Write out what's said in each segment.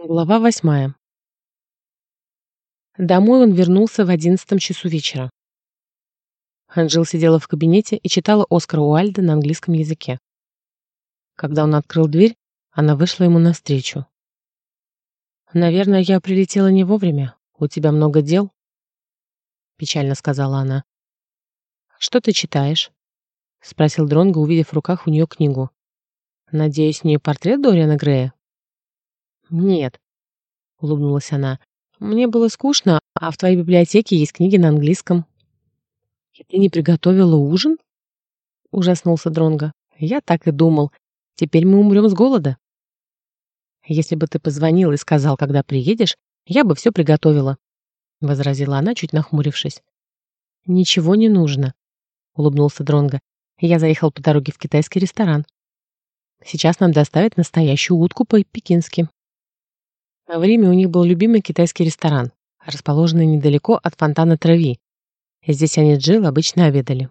Глава восьмая. Домой он вернулся в одиннадцатом часу вечера. Анжел сидела в кабинете и читала Оскара Уальда на английском языке. Когда он открыл дверь, она вышла ему навстречу. «Наверное, я прилетела не вовремя. У тебя много дел?» Печально сказала она. «Что ты читаешь?» Спросил Дронго, увидев в руках у нее книгу. «Надеюсь, не портрет Дориана Грея?» «Нет», — улыбнулась она. «Мне было скучно, а в твоей библиотеке есть книги на английском». «И ты не приготовила ужин?» — ужаснулся Дронго. «Я так и думал. Теперь мы умрем с голода». «Если бы ты позвонил и сказал, когда приедешь, я бы все приготовила», — возразила она, чуть нахмурившись. «Ничего не нужно», — улыбнулся Дронго. «Я заехал по дороге в китайский ресторан. Сейчас нам доставят настоящую утку по-пекински». В Риме у них был любимый китайский ресторан, расположенный недалеко от фонтана Трави. Здесь они Джилл обычно обедали.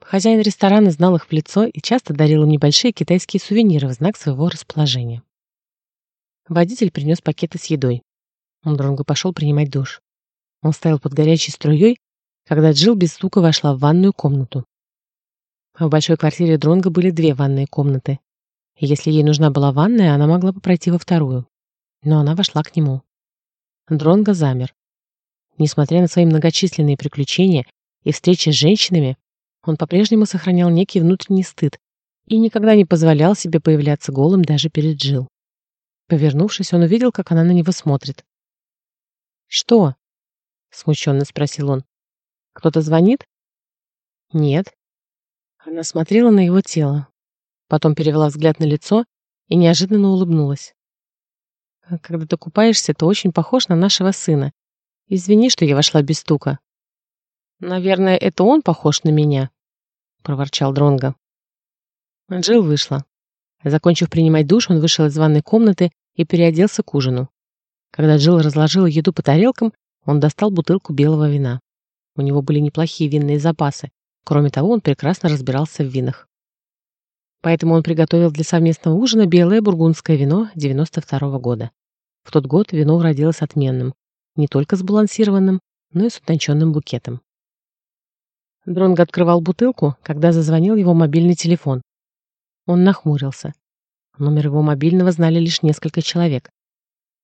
Хозяин ресторана знал их в лицо и часто дарил им небольшие китайские сувениры в знак своего расположения. Водитель принес пакеты с едой. Дронго пошел принимать душ. Он стоял под горячей струей, когда Джилл без стука вошла в ванную комнату. В большой квартире Дронга были две ванные комнаты. Если ей нужна была ванная, она могла бы пройти во вторую но она вошла к нему. Дронго замер. Несмотря на свои многочисленные приключения и встречи с женщинами, он по-прежнему сохранял некий внутренний стыд и никогда не позволял себе появляться голым даже перед Джил. Повернувшись, он увидел, как она на него смотрит. «Что?» — смущенно спросил он. «Кто-то звонит?» «Нет». Она смотрела на его тело, потом перевела взгляд на лицо и неожиданно улыбнулась. Когда ты купаешься, то очень похож на нашего сына. Извини, что я вошла без стука. Наверное, это он похож на меня, проворчал Дронго. Джилл вышла. Закончив принимать душ, он вышел из ванной комнаты и переоделся к ужину. Когда Джилл разложила еду по тарелкам, он достал бутылку белого вина. У него были неплохие винные запасы. Кроме того, он прекрасно разбирался в винах. Поэтому он приготовил для совместного ужина белое бургундское вино 92 -го года. В тот год вино родилось отменным, не только сбалансированным, но и с утонченным букетом. Дронго открывал бутылку, когда зазвонил его мобильный телефон. Он нахмурился. Номер его мобильного знали лишь несколько человек.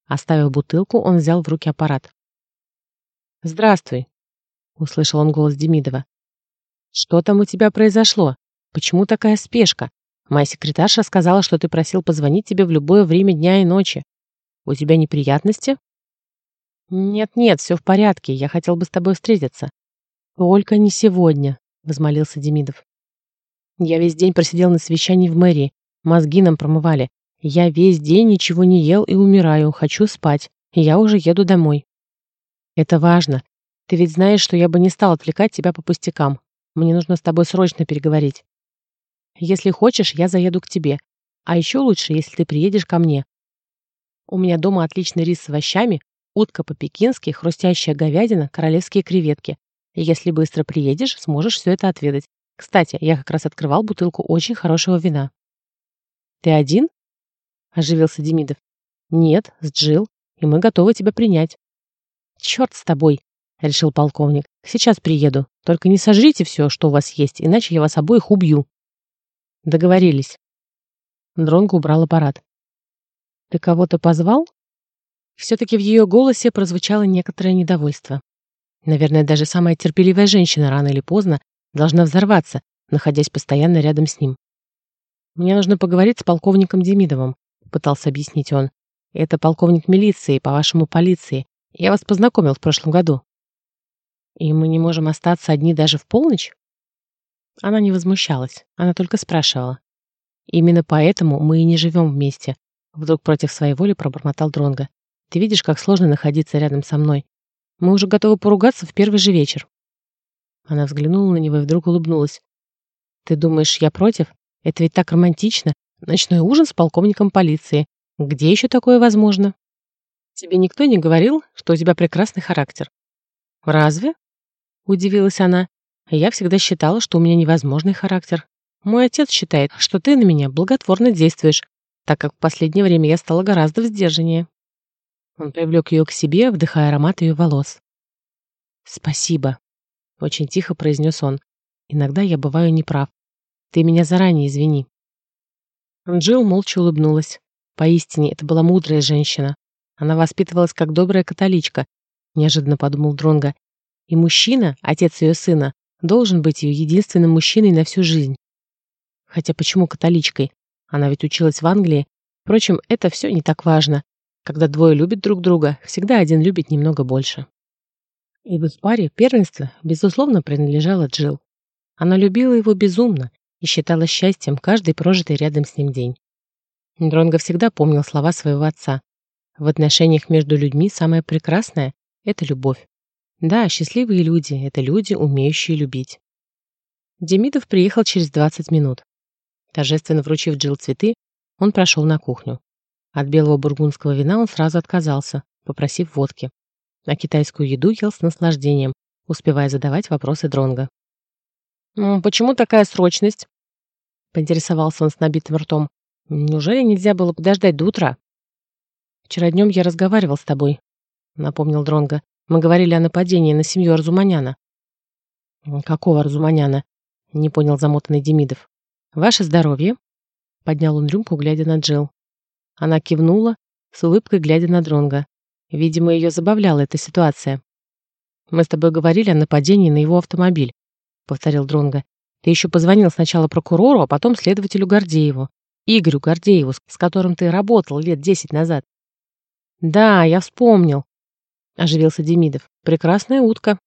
Оставив бутылку, он взял в руки аппарат. «Здравствуй», — услышал он голос Демидова. «Что там у тебя произошло? Почему такая спешка? Моя секретарша сказала, что ты просил позвонить тебе в любое время дня и ночи. У тебя неприятности? Нет-нет, все в порядке. Я хотел бы с тобой встретиться. Только не сегодня, возмолился Демидов. Я весь день просидел на совещании в мэрии. Мозги нам промывали. Я весь день ничего не ел и умираю. Хочу спать. Я уже еду домой. Это важно. Ты ведь знаешь, что я бы не стал отвлекать тебя по пустякам. Мне нужно с тобой срочно переговорить. Если хочешь, я заеду к тебе. А еще лучше, если ты приедешь ко мне. У меня дома отличный рис с овощами, утка по-пекински, хрустящая говядина, королевские креветки. Если быстро приедешь, сможешь все это отведать. Кстати, я как раз открывал бутылку очень хорошего вина. Ты один? Оживился Демидов. Нет, с Джил, и мы готовы тебя принять. Черт с тобой, решил полковник. Сейчас приеду. Только не сожрите все, что у вас есть, иначе я вас обоих убью. Договорились. Дронго убрал аппарат. «Ты кого-то позвал?» Все-таки в ее голосе прозвучало некоторое недовольство. Наверное, даже самая терпеливая женщина рано или поздно должна взорваться, находясь постоянно рядом с ним. «Мне нужно поговорить с полковником Демидовым», — пытался объяснить он. «Это полковник милиции, по-вашему, полиции. Я вас познакомил в прошлом году». «И мы не можем остаться одни даже в полночь?» Она не возмущалась, она только спрашивала. «Именно поэтому мы и не живем вместе. Вдруг против своей воли пробормотал Дронга. Ты видишь, как сложно находиться рядом со мной. Мы уже готовы поругаться в первый же вечер. Она взглянула на него и вдруг улыбнулась. Ты думаешь, я против? Это ведь так романтично. Ночной ужин с полковником полиции. Где еще такое возможно? Тебе никто не говорил, что у тебя прекрасный характер? Разве? Удивилась она. Я всегда считала, что у меня невозможный характер. Мой отец считает, что ты на меня благотворно действуешь, так как в последнее время я стала гораздо сдержаннее. Он привлек ее к себе, вдыхая аромат ее волос. «Спасибо», — очень тихо произнес он. «Иногда я бываю неправ. Ты меня заранее извини». Джилл молча улыбнулась. Поистине, это была мудрая женщина. Она воспитывалась как добрая католичка, неожиданно подумал Дронга. И мужчина, отец ее сына, должен быть ее единственным мужчиной на всю жизнь. Хотя почему католичкой? Она ведь училась в Англии. Впрочем, это все не так важно. Когда двое любят друг друга, всегда один любит немного больше. И в паре первенство, безусловно, принадлежало Джилл. Она любила его безумно и считала счастьем каждый прожитый рядом с ним день. Дронго всегда помнил слова своего отца. В отношениях между людьми самое прекрасное — это любовь. Да, счастливые люди — это люди, умеющие любить. Демидов приехал через 20 минут. Торжественно вручив Джилл цветы, он прошел на кухню. От белого бургундского вина он сразу отказался, попросив водки. А китайскую еду ел с наслаждением, успевая задавать вопросы Дронга. «Почему такая срочность?» — поинтересовался он с набитым ртом. «Неужели нельзя было подождать до утра?» «Вчера днем я разговаривал с тобой», — напомнил Дронга. «Мы говорили о нападении на семью Арзуманяна». «Какого Арзуманяна?» — не понял замотанный Демидов. «Ваше здоровье?» Поднял он рюмку, глядя на Джилл. Она кивнула, с улыбкой глядя на Дронга. Видимо, ее забавляла эта ситуация. «Мы с тобой говорили о нападении на его автомобиль», — повторил Дронга. «Ты еще позвонил сначала прокурору, а потом следователю Гордееву. Игорю Гордееву, с которым ты работал лет десять назад». «Да, я вспомнил», — оживился Демидов. «Прекрасная утка».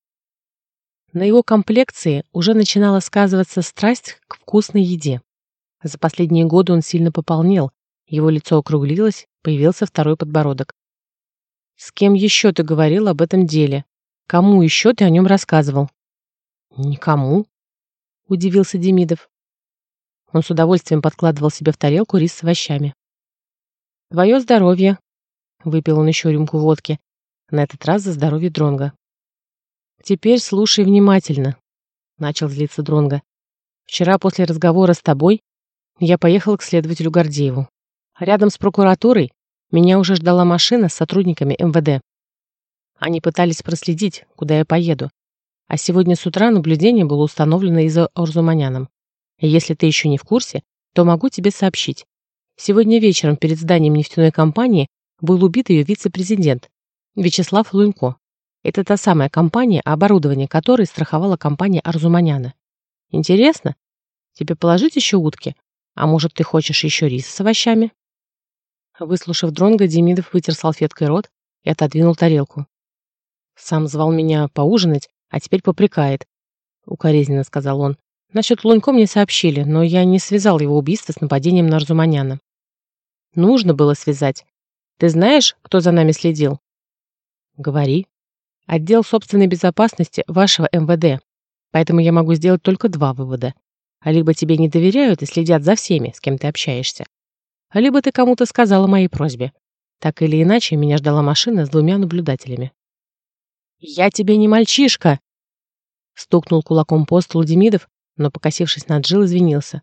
На его комплекции уже начинала сказываться страсть к вкусной еде. За последние годы он сильно пополнел, его лицо округлилось, появился второй подбородок. «С кем еще ты говорил об этом деле? Кому еще ты о нем рассказывал?» «Никому», — удивился Демидов. Он с удовольствием подкладывал себе в тарелку рис с овощами. «Твое здоровье», — выпил он еще рюмку водки, на этот раз за здоровье Дронга. «Теперь слушай внимательно», — начал злиться Дронга. «Вчера после разговора с тобой я поехал к следователю Гордееву. Рядом с прокуратурой меня уже ждала машина с сотрудниками МВД. Они пытались проследить, куда я поеду. А сегодня с утра наблюдение было установлено из за Орзуманяном. Если ты еще не в курсе, то могу тебе сообщить. Сегодня вечером перед зданием нефтяной компании был убит ее вице-президент Вячеслав Лунько. Это та самая компания, оборудование которой страховала компания Арзуманяна. Интересно? Тебе положить еще утки? А может, ты хочешь еще рис с овощами?» Выслушав Дронга, Демидов вытер салфеткой рот и отодвинул тарелку. «Сам звал меня поужинать, а теперь попрекает», — укоризненно сказал он. «Насчет Лунько мне сообщили, но я не связал его убийство с нападением на Арзуманяна». «Нужно было связать. Ты знаешь, кто за нами следил?» «Говори», Отдел собственной безопасности вашего МВД. Поэтому я могу сделать только два вывода. Либо тебе не доверяют и следят за всеми, с кем ты общаешься. Либо ты кому-то сказала моей просьбе. Так или иначе, меня ждала машина с двумя наблюдателями. «Я тебе не мальчишка!» Стукнул кулаком по столу Демидов, но, покосившись на Джил, извинился.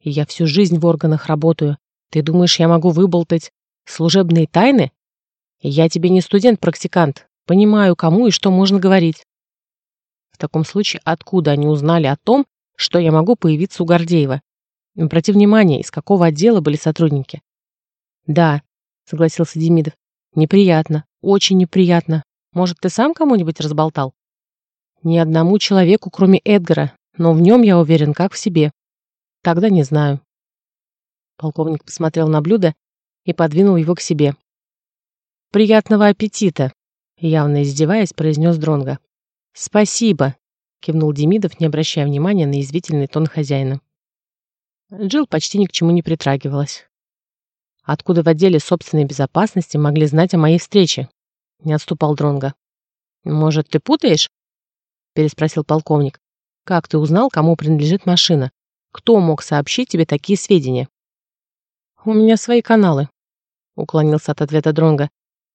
«Я всю жизнь в органах работаю. Ты думаешь, я могу выболтать служебные тайны? Я тебе не студент-практикант, Понимаю, кому и что можно говорить. В таком случае, откуда они узнали о том, что я могу появиться у Гордеева? Обрати внимание, из какого отдела были сотрудники. Да, согласился Демидов. Неприятно, очень неприятно. Может, ты сам кому-нибудь разболтал? Ни одному человеку, кроме Эдгара, но в нем я уверен, как в себе. Тогда не знаю. Полковник посмотрел на блюдо и подвинул его к себе. Приятного аппетита, явно издеваясь, произнес Дронга. «Спасибо», — кивнул Демидов, не обращая внимания на извительный тон хозяина. Джилл почти ни к чему не притрагивалась. «Откуда в отделе собственной безопасности могли знать о моей встрече?» — не отступал Дронга. «Может, ты путаешь?» — переспросил полковник. «Как ты узнал, кому принадлежит машина? Кто мог сообщить тебе такие сведения?» «У меня свои каналы», — уклонился от ответа Дронга.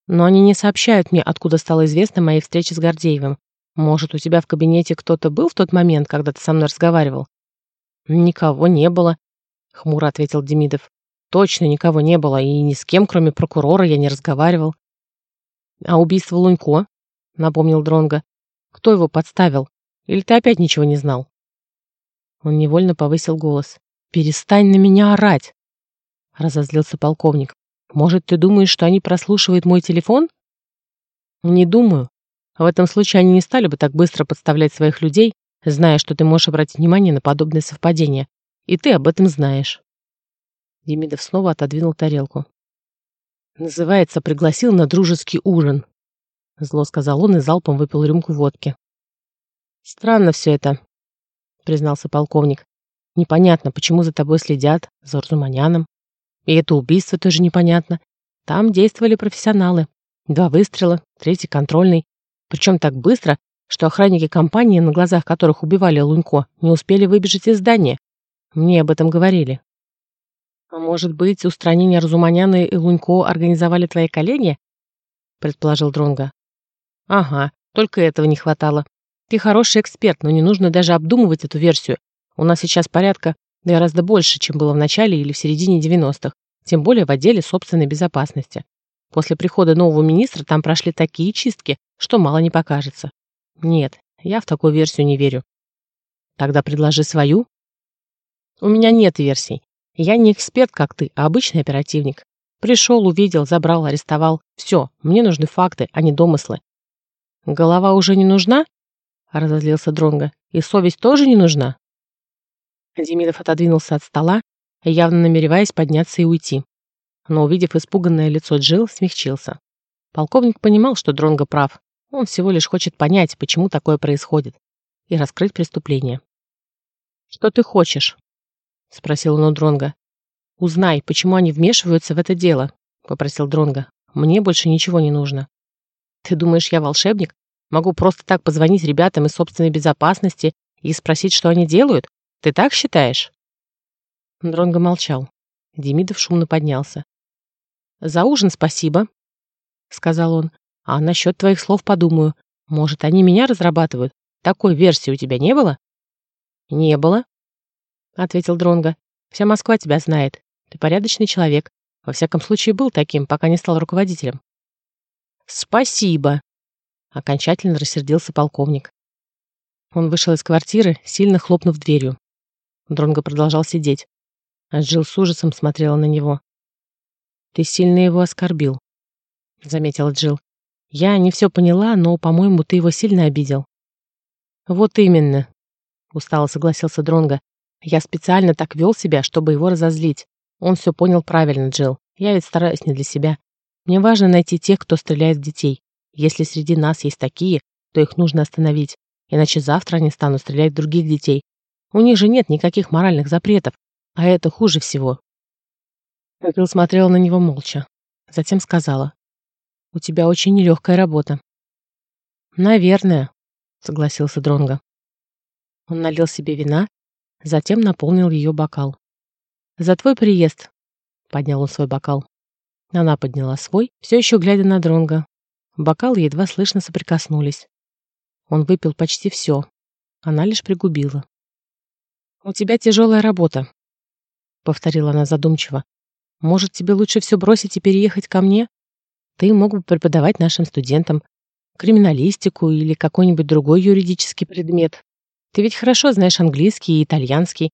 Но они не сообщают мне, откуда стало известно моей встрече с Гордеевым. Может, у тебя в кабинете кто-то был в тот момент, когда ты со мной разговаривал? Никого не было, хмуро ответил Демидов. Точно никого не было, и ни с кем, кроме прокурора, я не разговаривал. А убийство Лунько? Напомнил Дронга. Кто его подставил? Или ты опять ничего не знал? Он невольно повысил голос. «Перестань на меня орать!» Разозлился полковник. «Может, ты думаешь, что они прослушивают мой телефон?» «Не думаю. В этом случае они не стали бы так быстро подставлять своих людей, зная, что ты можешь обратить внимание на подобные совпадения. И ты об этом знаешь». Демидов снова отодвинул тарелку. «Называется, пригласил на дружеский ужин», — зло сказал он и залпом выпил рюмку водки. «Странно все это», — признался полковник. «Непонятно, почему за тобой следят, за Урзуманяном. И это убийство тоже непонятно. Там действовали профессионалы. Два выстрела, третий контрольный. Причем так быстро, что охранники компании, на глазах которых убивали Лунько, не успели выбежать из здания. Мне об этом говорили. А может быть, устранение Разуманяна и Лунько организовали твои коллеги? предположил Дронга. Ага, только этого не хватало. Ты хороший эксперт, но не нужно даже обдумывать эту версию. У нас сейчас порядка гораздо больше, чем было в начале или в середине 90-х, тем более в отделе собственной безопасности. После прихода нового министра там прошли такие чистки, что мало не покажется. Нет, я в такую версию не верю. Тогда предложи свою. У меня нет версий. Я не эксперт, как ты, а обычный оперативник. Пришел, увидел, забрал, арестовал. Все, мне нужны факты, а не домыслы. Голова уже не нужна? разозлился Дронга. И совесть тоже не нужна? Демидов отодвинулся от стола, явно намереваясь подняться и уйти. Но, увидев испуганное лицо Джил, смягчился. Полковник понимал, что Дронго прав. Он всего лишь хочет понять, почему такое происходит, и раскрыть преступление. «Что ты хочешь?» — спросил он у Дронга. «Узнай, почему они вмешиваются в это дело», — попросил Дронга. «Мне больше ничего не нужно». «Ты думаешь, я волшебник? Могу просто так позвонить ребятам из собственной безопасности и спросить, что они делают? Ты так считаешь?» Дронго молчал. Демидов шумно поднялся. «За ужин спасибо», — сказал он. «А насчет твоих слов подумаю. Может, они меня разрабатывают? Такой версии у тебя не было?» «Не было», — ответил Дронго. «Вся Москва тебя знает. Ты порядочный человек. Во всяком случае, был таким, пока не стал руководителем». «Спасибо», Окончательно рассердился полковник. Он вышел из квартиры, сильно хлопнув дверью. Дронго продолжал сидеть. А Джилл с ужасом смотрела на него. «Ты сильно его оскорбил», — заметила Джилл. «Я не все поняла, но, по-моему, ты его сильно обидел». «Вот именно», — устало согласился Дронго. «Я специально так вел себя, чтобы его разозлить. Он все понял правильно, Джилл. Я ведь стараюсь не для себя. Мне важно найти тех, кто стреляет в детей. Если среди нас есть такие, то их нужно остановить, иначе завтра они станут стрелять в других детей. У них же нет никаких моральных запретов, а это хуже всего. Билл смотрела на него молча. Затем сказала. «У тебя очень нелегкая работа». «Наверное», — согласился Дронго. Он налил себе вина, затем наполнил ее бокал. «За твой приезд», — поднял он свой бокал. Она подняла свой, все еще глядя на Дронго, Бокалы едва слышно соприкоснулись. Он выпил почти все. Она лишь пригубила. «У тебя тяжелая работа», — повторила она задумчиво. «Может, тебе лучше все бросить и переехать ко мне? Ты мог бы преподавать нашим студентам криминалистику или какой-нибудь другой юридический предмет. Ты ведь хорошо знаешь английский и итальянский.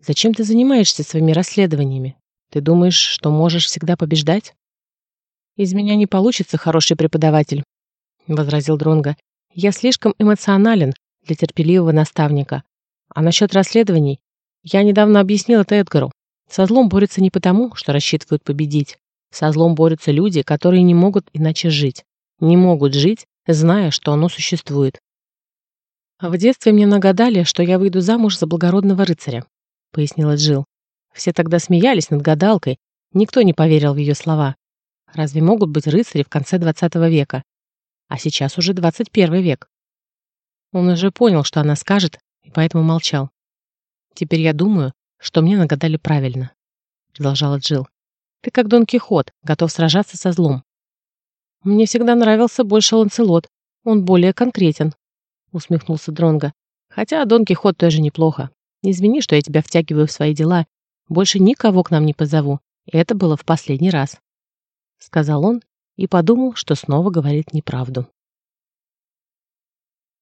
Зачем ты занимаешься своими расследованиями? Ты думаешь, что можешь всегда побеждать?» «Из меня не получится хороший преподаватель», — возразил Дронга. «Я слишком эмоционален для терпеливого наставника. А насчет расследований, я недавно объяснил это Эдгару. Со злом борются не потому, что рассчитывают победить. Со злом борются люди, которые не могут иначе жить. Не могут жить, зная, что оно существует. «В детстве мне нагадали, что я выйду замуж за благородного рыцаря», — пояснила Джилл. Все тогда смеялись над гадалкой, никто не поверил в ее слова. Разве могут быть рыцари в конце 20 века? А сейчас уже 21 век. Он уже понял, что она скажет, и поэтому молчал. «Теперь я думаю, что мне нагадали правильно», — продолжала Джилл. «Ты как Дон Кихот, готов сражаться со злом». «Мне всегда нравился больше Ланцелот. Он более конкретен», — усмехнулся Дронго. «Хотя Дон Кихот тоже неплохо. Извини, что я тебя втягиваю в свои дела. Больше никого к нам не позову. Это было в последний раз», — сказал он и подумал, что снова говорит неправду.